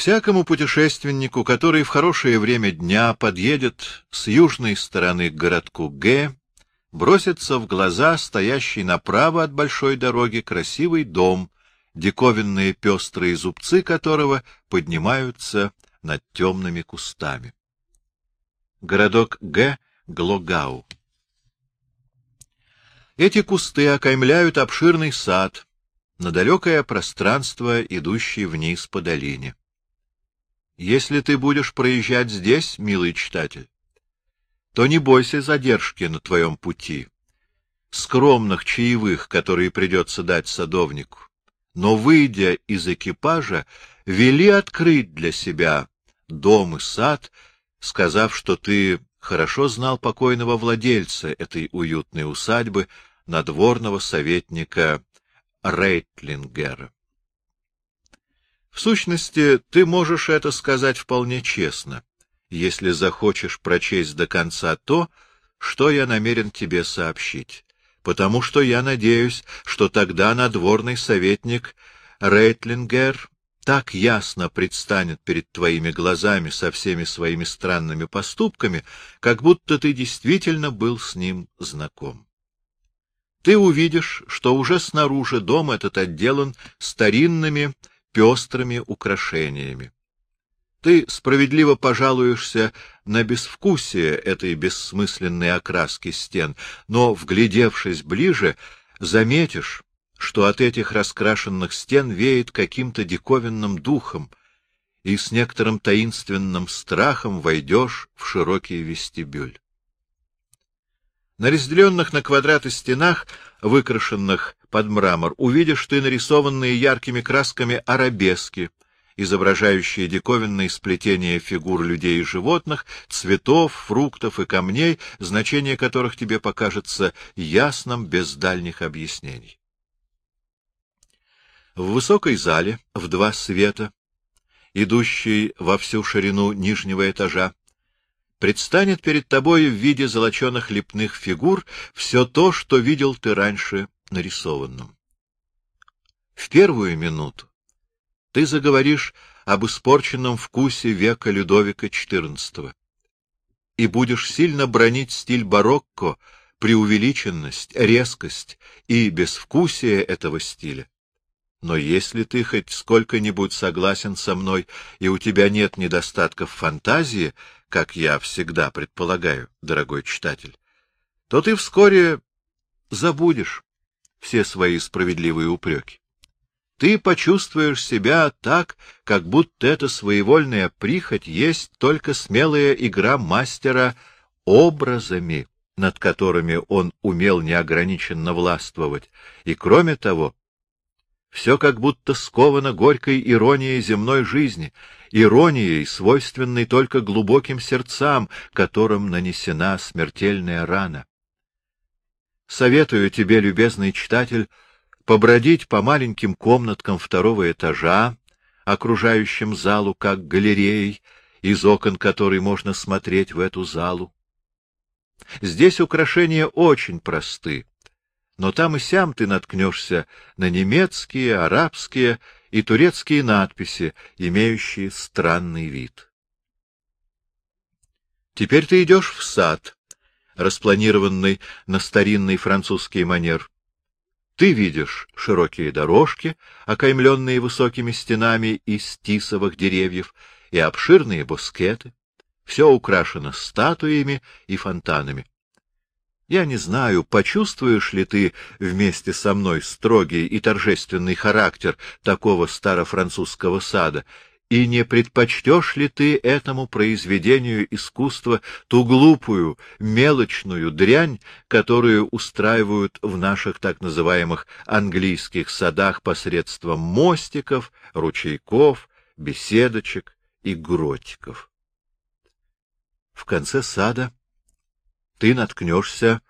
Всякому путешественнику, который в хорошее время дня подъедет с южной стороны к городку Г, бросится в глаза стоящий направо от большой дороги красивый дом, диковинные пестрые зубцы которого поднимаются над темными кустами. Городок Г. Глогау. Эти кусты окаймляют обширный сад на далекое пространство, идущее вниз по долине. Если ты будешь проезжать здесь, милый читатель, то не бойся задержки на твоем пути, скромных чаевых, которые придется дать садовнику. Но, выйдя из экипажа, вели открыть для себя дом и сад, сказав, что ты хорошо знал покойного владельца этой уютной усадьбы, надворного советника Рейтлингера. В сущности, ты можешь это сказать вполне честно, если захочешь прочесть до конца то, что я намерен тебе сообщить, потому что я надеюсь, что тогда надворный советник Рейтлингер так ясно предстанет перед твоими глазами со всеми своими странными поступками, как будто ты действительно был с ним знаком. Ты увидишь, что уже снаружи дом этот отделан старинными пестрыми украшениями. Ты справедливо пожалуешься на безвкусие этой бессмысленной окраски стен, но, вглядевшись ближе, заметишь, что от этих раскрашенных стен веет каким-то диковинным духом, и с некоторым таинственным страхом войдешь в широкий вестибюль. На разделенных на квадраты стенах, выкрашенных под мрамор, увидишь ты нарисованные яркими красками арабески, изображающие диковинные сплетения фигур людей и животных, цветов, фруктов и камней, значение которых тебе покажется ясным без дальних объяснений. В высокой зале, в два света, идущей во всю ширину нижнего этажа, предстанет перед тобой в виде золоченых лепных фигур все то, что видел ты раньше нарисованным. В первую минуту ты заговоришь об испорченном вкусе века Людовика XIV и будешь сильно бронить стиль барокко, преувеличенность, резкость и безвкусие этого стиля. Но если ты хоть сколько-нибудь согласен со мной, и у тебя нет недостатков фантазии, как я всегда предполагаю, дорогой читатель, то ты вскоре забудешь все свои справедливые упреки. Ты почувствуешь себя так, как будто эта своевольная прихоть есть только смелая игра мастера образами, над которыми он умел неограниченно властвовать, и, кроме того, все как будто сковано горькой иронией земной жизни, иронией, свойственной только глубоким сердцам, которым нанесена смертельная рана. Советую тебе, любезный читатель, побродить по маленьким комнаткам второго этажа, окружающим залу как галереей, из окон которой можно смотреть в эту залу. Здесь украшения очень просты, но там и сям ты наткнешься на немецкие, арабские и турецкие надписи, имеющие странный вид. Теперь ты идешь в сад, распланированный на старинный французский манер. Ты видишь широкие дорожки, окаймленные высокими стенами из тисовых деревьев, и обширные бускеты. Все украшено статуями и фонтанами. Я не знаю, почувствуешь ли ты вместе со мной строгий и торжественный характер такого старофранцузского сада, и не предпочтешь ли ты этому произведению искусства ту глупую, мелочную дрянь, которую устраивают в наших так называемых английских садах посредством мостиков, ручейков, беседочек и гротиков? В конце сада ты наткнешься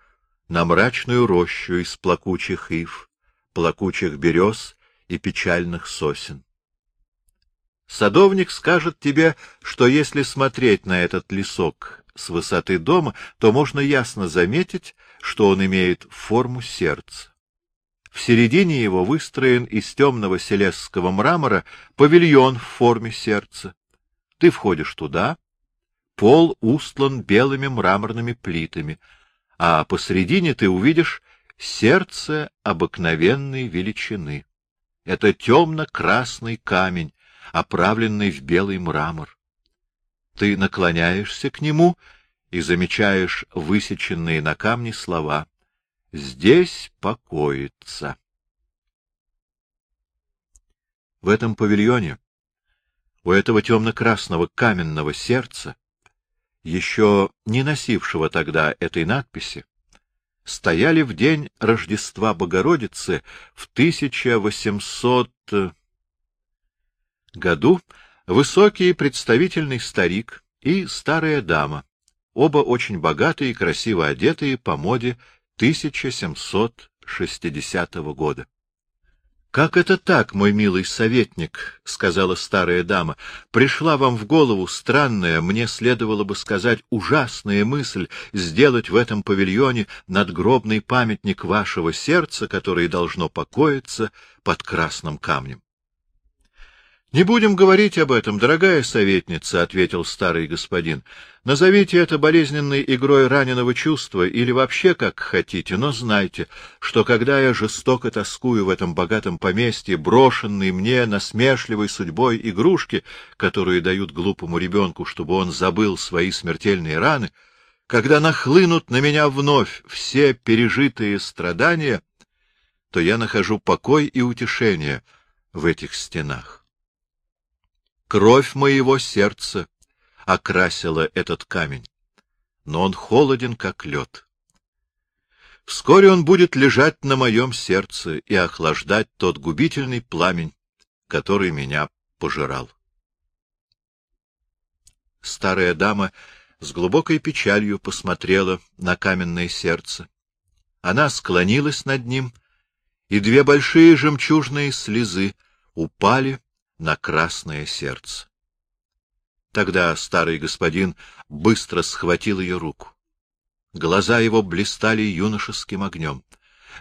на мрачную рощу из плакучих ив, плакучих берез и печальных сосен. Садовник скажет тебе, что если смотреть на этот лесок с высоты дома, то можно ясно заметить, что он имеет форму сердца. В середине его выстроен из темного селесского мрамора павильон в форме сердца. Ты входишь туда, пол устлан белыми мраморными плитами, а посредине ты увидишь сердце обыкновенной величины. Это темно-красный камень, оправленный в белый мрамор. Ты наклоняешься к нему и замечаешь высеченные на камне слова «Здесь покоится». В этом павильоне, у этого темно-красного каменного сердца, еще не носившего тогда этой надписи, стояли в день Рождества Богородицы в 1800 году высокий представительный старик и старая дама, оба очень богатые и красиво одетые по моде 1760 года. — Как это так, мой милый советник, — сказала старая дама, — пришла вам в голову странная, мне следовало бы сказать, ужасная мысль сделать в этом павильоне надгробный памятник вашего сердца, которое должно покоиться под красным камнем. — Не будем говорить об этом, дорогая советница, — ответил старый господин. — Назовите это болезненной игрой раненого чувства или вообще как хотите, но знайте, что когда я жестоко тоскую в этом богатом поместье, брошенной мне насмешливой судьбой игрушки, которые дают глупому ребенку, чтобы он забыл свои смертельные раны, когда нахлынут на меня вновь все пережитые страдания, то я нахожу покой и утешение в этих стенах. Кровь моего сердца окрасила этот камень, но он холоден, как лед. Вскоре он будет лежать на моем сердце и охлаждать тот губительный пламень, который меня пожирал. Старая дама с глубокой печалью посмотрела на каменное сердце. Она склонилась над ним, и две большие жемчужные слезы упали на красное сердце. Тогда старый господин быстро схватил ее руку. Глаза его блистали юношеским огнем.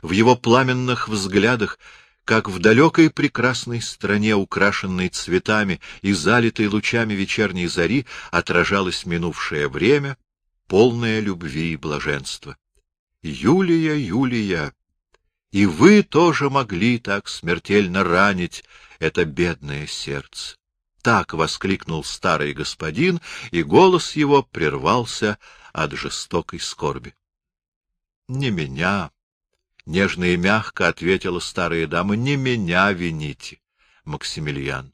В его пламенных взглядах, как в далекой прекрасной стране, украшенной цветами и залитой лучами вечерней зари, отражалось минувшее время, полное любви и блаженства. Юлия, Юлия, и вы тоже могли так смертельно ранить это бедное сердце. Так воскликнул старый господин, и голос его прервался от жестокой скорби. — Не меня, — нежно и мягко ответила старая дама, — не меня вините, Максимилиан.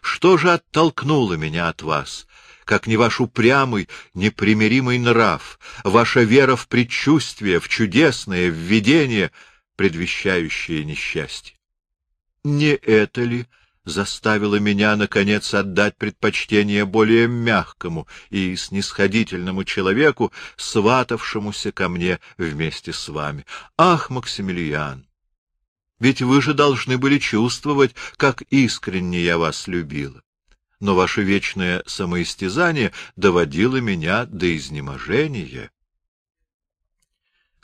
Что же оттолкнуло меня от вас, как не ваш упрямый, непримиримый нрав, ваша вера в предчувствие, в чудесное, в видение, предвещающее несчастье? Не это ли заставило меня, наконец, отдать предпочтение более мягкому и снисходительному человеку, сватавшемуся ко мне вместе с вами? Ах, Максимилиан! Ведь вы же должны были чувствовать, как искренне я вас любила но ваше вечное самоистязание доводило меня до изнеможения.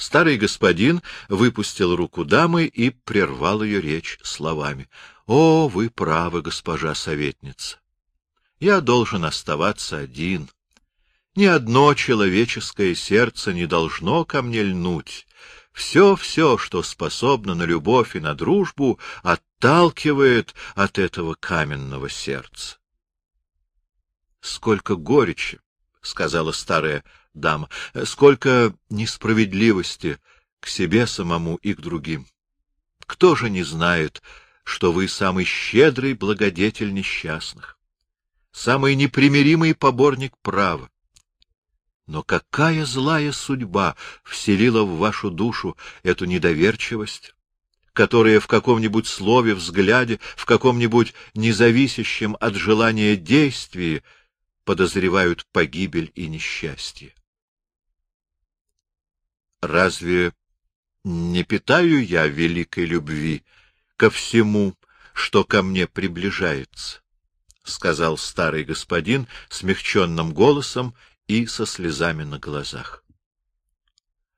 Старый господин выпустил руку дамы и прервал ее речь словами. — О, вы правы, госпожа советница! Я должен оставаться один. Ни одно человеческое сердце не должно ко мне льнуть. Все-все, что способно на любовь и на дружбу, отталкивает от этого каменного сердца. — Сколько горечи, — сказала старая дама, — сколько несправедливости к себе самому и к другим. Кто же не знает, что вы самый щедрый благодетель несчастных, самый непримиримый поборник права? Но какая злая судьба вселила в вашу душу эту недоверчивость, которая в каком-нибудь слове, взгляде, в каком-нибудь независящем от желания действии — подозревают погибель и несчастье. Разве не питаю я великой любви ко всему, что ко мне приближается? — сказал старый господин смягченным голосом и со слезами на глазах.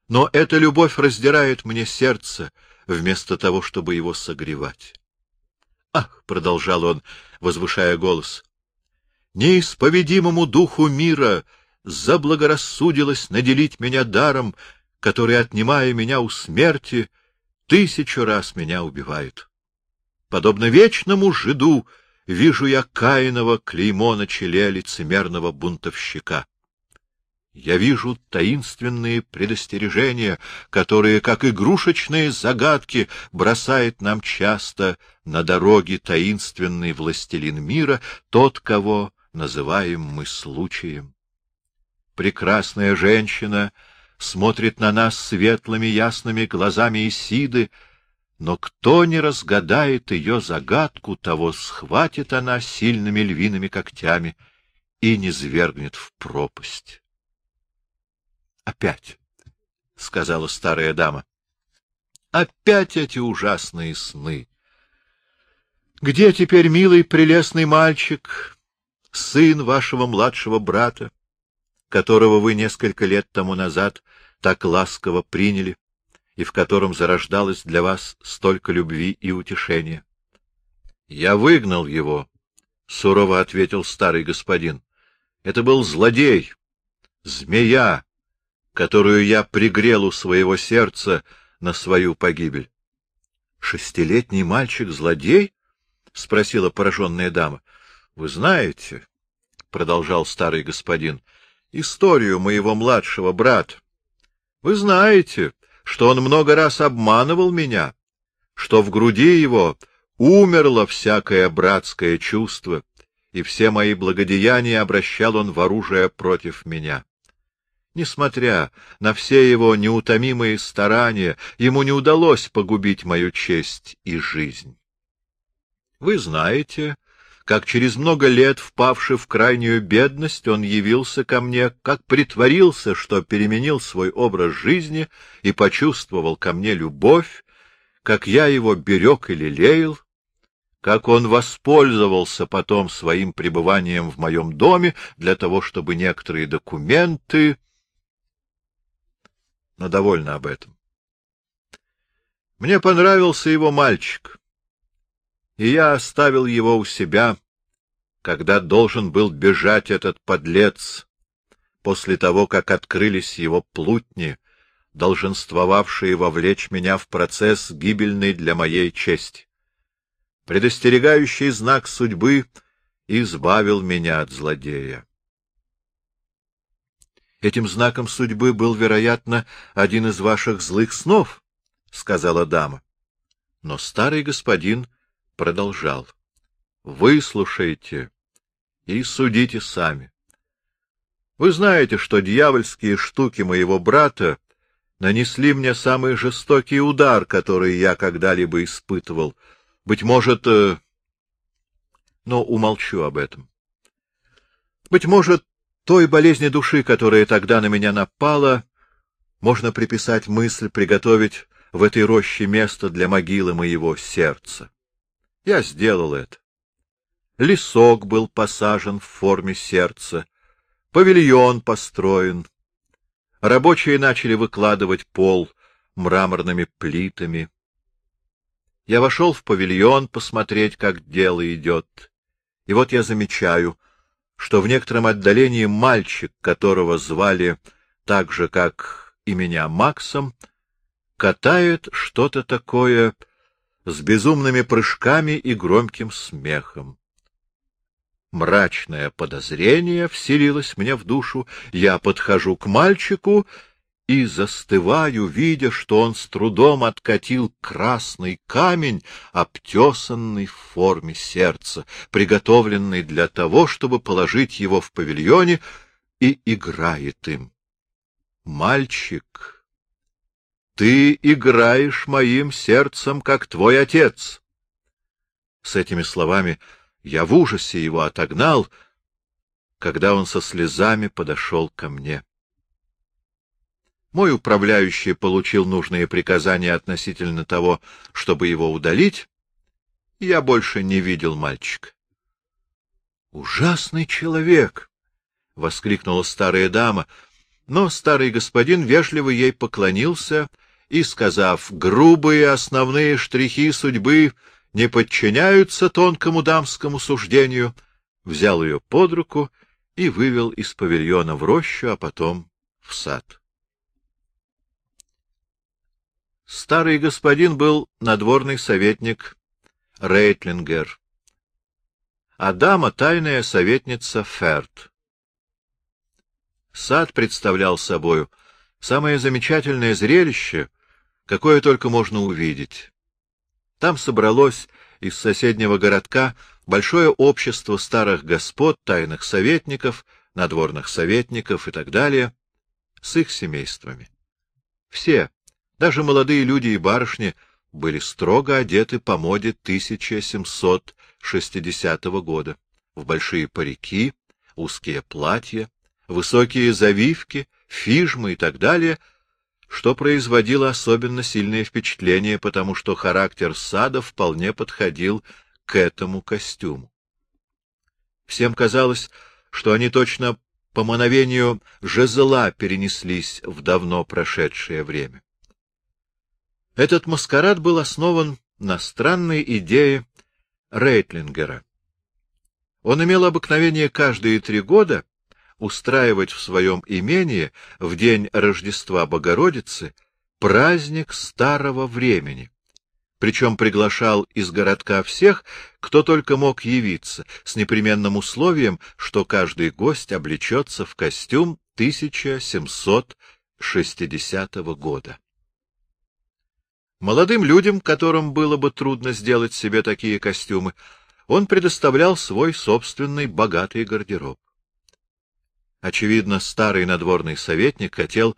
Но эта любовь раздирает мне сердце вместо того, чтобы его согревать. «Ах!» — продолжал он, возвышая голос. «Неисповедимому духу мира заблагорассудилось наделить меня даром, который, отнимая меня у смерти, тысячу раз меня убивает. Подобно вечному жиду вижу я Каинова клеймо на челе лицемерного бунтовщика. Я вижу таинственные предостережения, которые, как игрушечные загадки, бросает нам часто на дороге таинственный властелин мира, тот, кого называем мы случаем. Прекрасная женщина смотрит на нас светлыми ясными глазами Исиды, но кто не разгадает ее загадку, того схватит она сильными львиными когтями и не свергнет в пропасть. — Опять, — сказала старая дама. — Опять эти ужасные сны. Где теперь милый прелестный мальчик, сын вашего младшего брата, которого вы несколько лет тому назад так ласково приняли и в котором зарождалось для вас столько любви и утешения? — Я выгнал его, — сурово ответил старый господин. — Это был злодей, змея, которую я пригрел у своего сердца на свою погибель. — Шестилетний мальчик-злодей? — спросила пораженная дама. — Вы знаете, — продолжал старый господин, — историю моего младшего брата. Вы знаете, что он много раз обманывал меня, что в груди его умерло всякое братское чувство, и все мои благодеяния обращал он в оружие против меня. Несмотря на все его неутомимые старания, ему не удалось погубить мою честь и жизнь. Вы знаете, как через много лет, впавший в крайнюю бедность, он явился ко мне, как притворился, что переменил свой образ жизни и почувствовал ко мне любовь, как я его берег и лелеял, как он воспользовался потом своим пребыванием в моем доме для того, чтобы некоторые документы но довольно об этом. Мне понравился его мальчик, и я оставил его у себя, когда должен был бежать этот подлец, после того, как открылись его плутни, долженствовавшие вовлечь меня в процесс, гибельный для моей чести. Предостерегающий знак судьбы избавил меня от злодея. Этим знаком судьбы был, вероятно, один из ваших злых снов, — сказала дама. Но старый господин продолжал. — Выслушайте и судите сами. Вы знаете, что дьявольские штуки моего брата нанесли мне самый жестокий удар, который я когда-либо испытывал. Быть может... Э, но умолчу об этом. Быть может, той болезни души, которая тогда на меня напала, можно приписать мысль приготовить в этой роще место для могилы моего сердца. Я сделал это. Лесок был посажен в форме сердца, павильон построен. Рабочие начали выкладывать пол мраморными плитами. Я вошел в павильон посмотреть, как дело идет. И вот я замечаю — что в некотором отдалении мальчик, которого звали так же, как и меня Максом, катает что-то такое с безумными прыжками и громким смехом. Мрачное подозрение вселилось мне в душу. Я подхожу к мальчику и застываю, видя, что он с трудом откатил красный камень, обтесанный в форме сердца, приготовленный для того, чтобы положить его в павильоне, и играет им. Мальчик, ты играешь моим сердцем, как твой отец. С этими словами я в ужасе его отогнал, когда он со слезами подошел ко мне. Мой управляющий получил нужные приказания относительно того, чтобы его удалить. Я больше не видел мальчика. — Ужасный человек! — воскликнула старая дама, но старый господин вежливо ей поклонился и, сказав «грубые основные штрихи судьбы не подчиняются тонкому дамскому суждению», взял ее под руку и вывел из павильона в рощу, а потом в сад. Старый господин был надворный советник Рейтлингер, а дама — тайная советница Ферд. Сад представлял собою самое замечательное зрелище, какое только можно увидеть. Там собралось из соседнего городка большое общество старых господ, тайных советников, надворных советников и так далее, с их семействами. Все, даже молодые люди и барышни, были строго одеты по моде 1760 года, в большие парики, узкие платья, высокие завивки, фижмы и так далее, что производило особенно сильное впечатление, потому что характер сада вполне подходил к этому костюму. Всем казалось, что они точно по мановению жезла перенеслись в давно прошедшее время. Этот маскарад был основан на странной идее Рейтлингера. Он имел обыкновение каждые три года устраивать в своем имении в день Рождества Богородицы праздник старого времени, причем приглашал из городка всех, кто только мог явиться, с непременным условием, что каждый гость облечется в костюм 1760 года. Молодым людям, которым было бы трудно сделать себе такие костюмы, он предоставлял свой собственный богатый гардероб. Очевидно, старый надворный советник хотел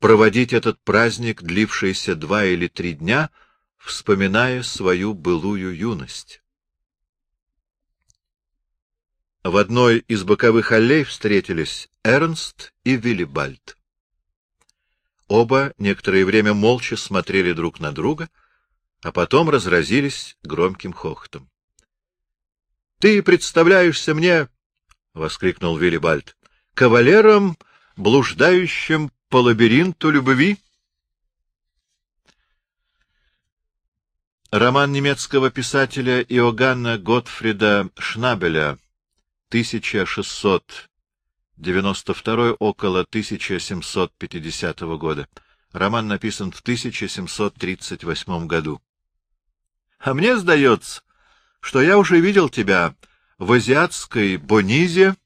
проводить этот праздник, длившийся два или три дня, вспоминая свою былую юность. В одной из боковых аллей встретились Эрнст и Виллибальд. Оба некоторое время молча смотрели друг на друга, а потом разразились громким хохотом. — Ты представляешься мне, — воскликнул Виллибальд, — кавалером, блуждающим по лабиринту любви? Роман немецкого писателя Иоганна Готфрида Шнабеля 1600 92 около 1750 года. Роман написан в 1738 году. А мне сдается, что я уже видел тебя в азиатской Бонизе.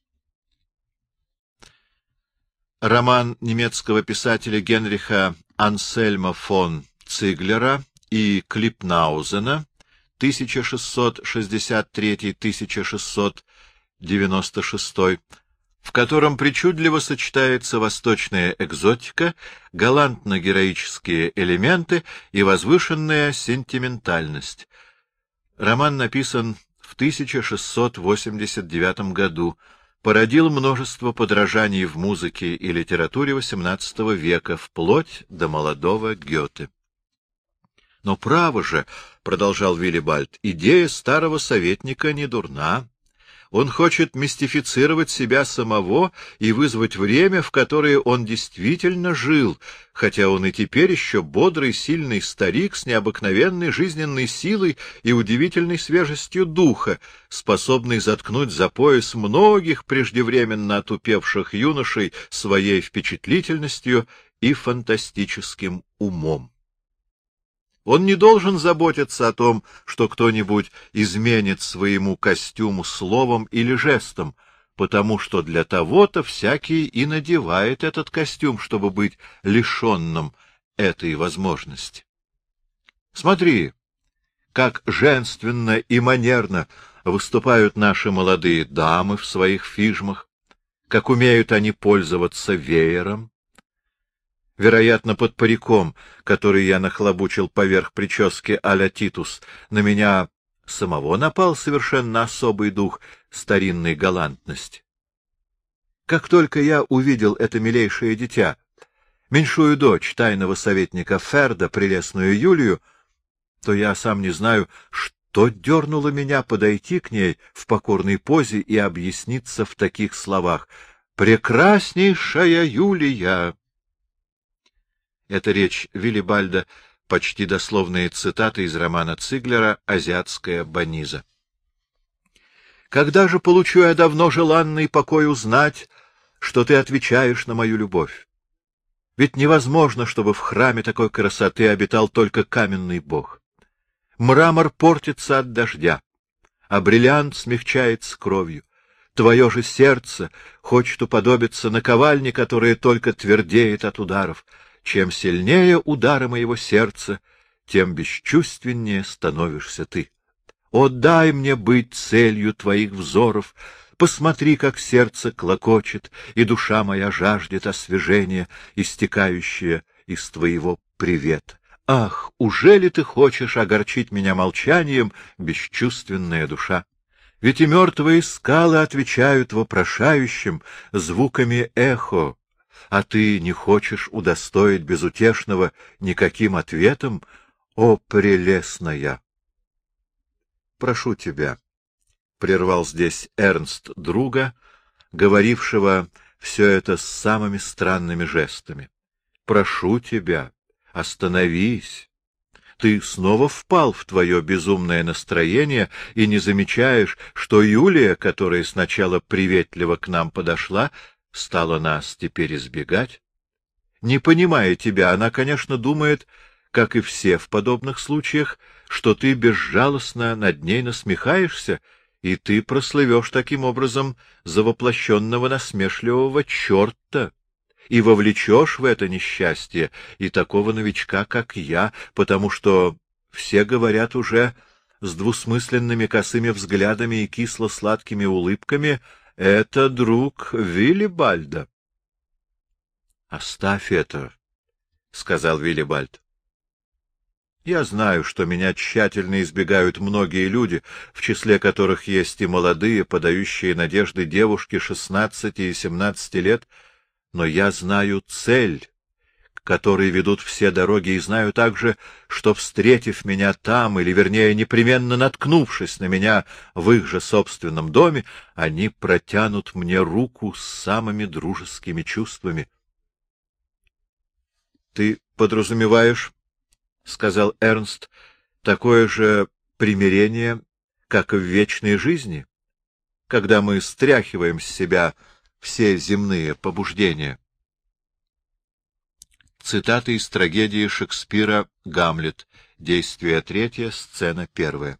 Роман немецкого писателя Генриха Ансельма фон Циглера и Клипнаузена 1663-1696 в котором причудливо сочетается восточная экзотика, галантно-героические элементы и возвышенная сентиментальность. Роман написан в 1689 году, породил множество подражаний в музыке и литературе XVIII века, вплоть до молодого Гёте. Но право же, — продолжал Виллибальд, — идея старого советника не дурна. Он хочет мистифицировать себя самого и вызвать время, в которое он действительно жил, хотя он и теперь еще бодрый, сильный старик с необыкновенной жизненной силой и удивительной свежестью духа, способный заткнуть за пояс многих преждевременно отупевших юношей своей впечатлительностью и фантастическим умом. Он не должен заботиться о том, что кто-нибудь изменит своему костюму словом или жестом, потому что для того-то всякий и надевает этот костюм, чтобы быть лишенным этой возможности. Смотри, как женственно и манерно выступают наши молодые дамы в своих фижмах, как умеют они пользоваться веером, вероятно, под париком, который я нахлобучил поверх прически а-ля Титус, на меня самого напал совершенно особый дух старинной галантности. Как только я увидел это милейшее дитя, меньшую дочь тайного советника Ферда, прелестную Юлию, то я сам не знаю, что дернуло меня подойти к ней в покорной позе и объясниться в таких словах. «Прекраснейшая Юлия!» Это речь Виллибальда, почти дословные цитаты из романа Циглера «Азиатская баниза». Когда же получу я давно желанный покой узнать, что ты отвечаешь на мою любовь? Ведь невозможно, чтобы в храме такой красоты обитал только каменный бог. Мрамор портится от дождя, а бриллиант смягчается кровью. Твое же сердце хочет уподобиться наковальне, которая только твердеет от ударов. Чем сильнее удары моего сердца, тем бесчувственнее становишься ты. О, дай мне быть целью твоих взоров, посмотри, как сердце клокочет, и душа моя жаждет освежения, истекающее из твоего привета. Ах, уже ли ты хочешь огорчить меня молчанием, бесчувственная душа? Ведь и мертвые скалы отвечают вопрошающим звуками эхо, а ты не хочешь удостоить безутешного никаким ответом, о прелестная! прошу тебя, — прервал здесь Эрнст друга, говорившего все это с самыми странными жестами. — Прошу тебя, остановись. Ты снова впал в твое безумное настроение и не замечаешь, что Юлия, которая сначала приветливо к нам подошла, стала нас теперь избегать? Не понимая тебя, она, конечно, думает, как и все в подобных случаях, что ты безжалостно над ней насмехаешься, и ты прослывешь таким образом за воплощенного насмешливого черта и вовлечешь в это несчастье и такого новичка, как я, потому что все говорят уже с двусмысленными косыми взглядами и кисло-сладкими улыбками «Это друг Виллибальда». «Оставь это», — сказал Виллибальд. Я знаю, что меня тщательно избегают многие люди, в числе которых есть и молодые, подающие надежды девушки шестнадцати и семнадцати лет, но я знаю цель, к которой ведут все дороги, и знаю также, что, встретив меня там, или, вернее, непременно наткнувшись на меня в их же собственном доме, они протянут мне руку с самыми дружескими чувствами. — Ты подразумеваешь, — сказал Эрнст, — такое же примирение, как и в вечной жизни, когда мы стряхиваем с себя все земные побуждения. Цитата из трагедии Шекспира «Гамлет», действие третье, сцена первая.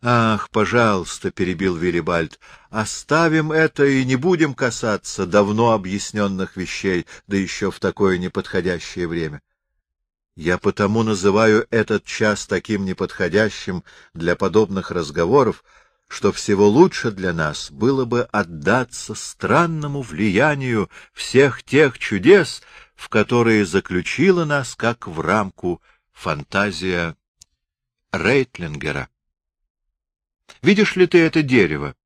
«Ах, пожалуйста», — перебил Виллибальд, — «оставим это и не будем касаться давно объясненных вещей, да еще в такое неподходящее время. Я потому называю этот час таким неподходящим для подобных разговоров, что всего лучше для нас было бы отдаться странному влиянию всех тех чудес, в которые заключила нас как в рамку фантазия Рейтлингера. Видишь ли ты это дерево,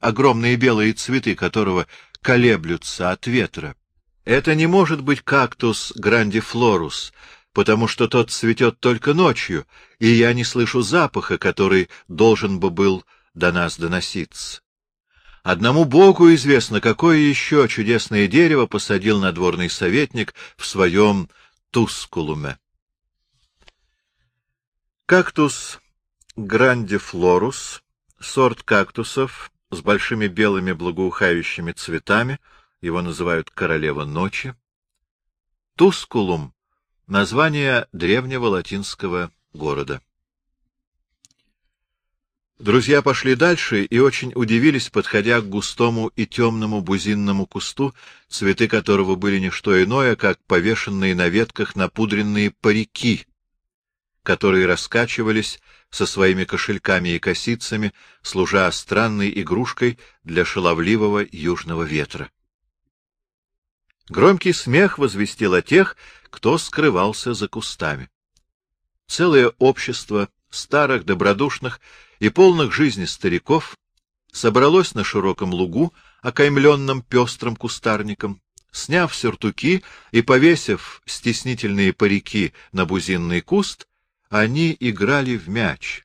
огромные белые цветы которого колеблются от ветра? Это не может быть кактус грандифлорус, потому что тот цветет только ночью, и я не слышу запаха, который должен бы был до нас доноситься. Одному Богу известно, какое еще чудесное дерево посадил надворный советник в своем тускулуме. Кактус грандифлорус, сорт кактусов с большими белыми благоухающими цветами, его называют королева ночи. Тускулум Название древнего латинского города. Друзья пошли дальше и очень удивились, подходя к густому и темному бузинному кусту, цветы которого были не что иное, как повешенные на ветках напудренные парики, которые раскачивались со своими кошельками и косицами, служа странной игрушкой для шаловливого южного ветра. Громкий смех возвестил о тех, кто скрывался за кустами. Целое общество старых, добродушных и полных жизни стариков собралось на широком лугу, окаймленном пестрым кустарником, сняв сюртуки и повесив стеснительные парики на бузинный куст, они играли в мяч.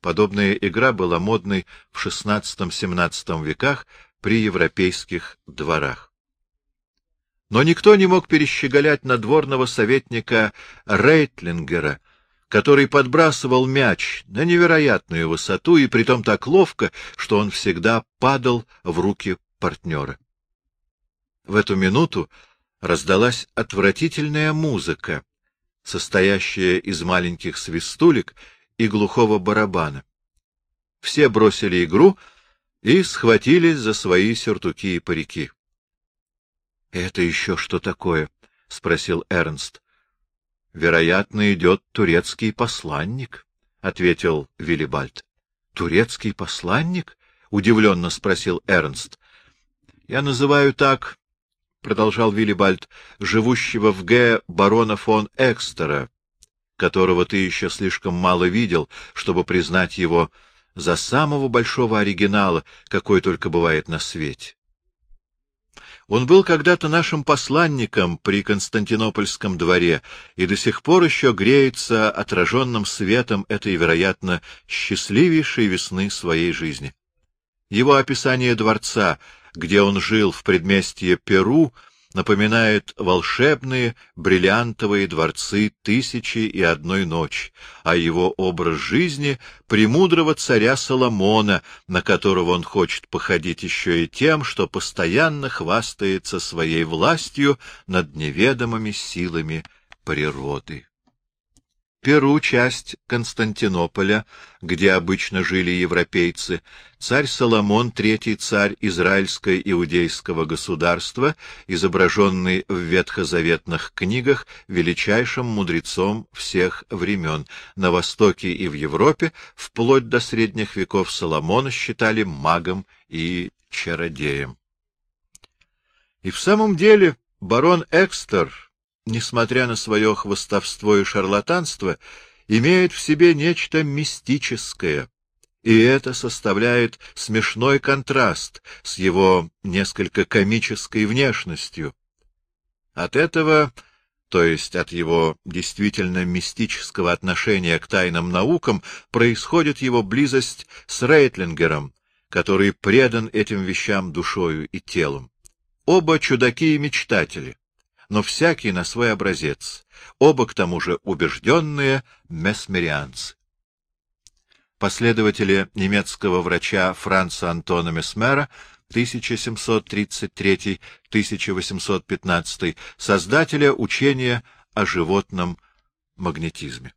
Подобная игра была модной в XVI-XVII веках при европейских дворах. Но никто не мог перещеголять надворного советника Рейтлингера, который подбрасывал мяч на невероятную высоту и притом так ловко, что он всегда падал в руки партнера. В эту минуту раздалась отвратительная музыка, состоящая из маленьких свистулек и глухого барабана. Все бросили игру и схватились за свои сюртуки и парики. — Это еще что такое? — спросил Эрнст. — Вероятно, идет турецкий посланник, — ответил Виллибальд. — Турецкий посланник? — удивленно спросил Эрнст. — Я называю так продолжал Виллибальд, — живущего в Г. барона фон Экстера, которого ты еще слишком мало видел, чтобы признать его за самого большого оригинала, какой только бывает на свете. Он был когда-то нашим посланником при Константинопольском дворе и до сих пор еще греется отраженным светом этой, вероятно, счастливейшей весны своей жизни. Его описание дворца — где он жил в предместье Перу, напоминает волшебные бриллиантовые дворцы «Тысячи и одной ночи», а его образ жизни — премудрого царя Соломона, на которого он хочет походить еще и тем, что постоянно хвастается своей властью над неведомыми силами природы. Перу — часть Константинополя, где обычно жили европейцы, царь Соломон, третий царь израильско-иудейского государства, изображенный в ветхозаветных книгах величайшим мудрецом всех времен. На Востоке и в Европе вплоть до средних веков Соломона считали магом и чародеем. И в самом деле барон Экстер — несмотря на свое хвостовство и шарлатанство, имеет в себе нечто мистическое, и это составляет смешной контраст с его несколько комической внешностью. От этого, то есть от его действительно мистического отношения к тайным наукам, происходит его близость с Рейтлингером, который предан этим вещам душою и телом. Оба чудаки и мечтатели но всякий на свой образец, оба к тому же убежденные месмерианцы. Последователи немецкого врача Франца Антона Месмера 1733-1815, создателя учения о животном магнетизме.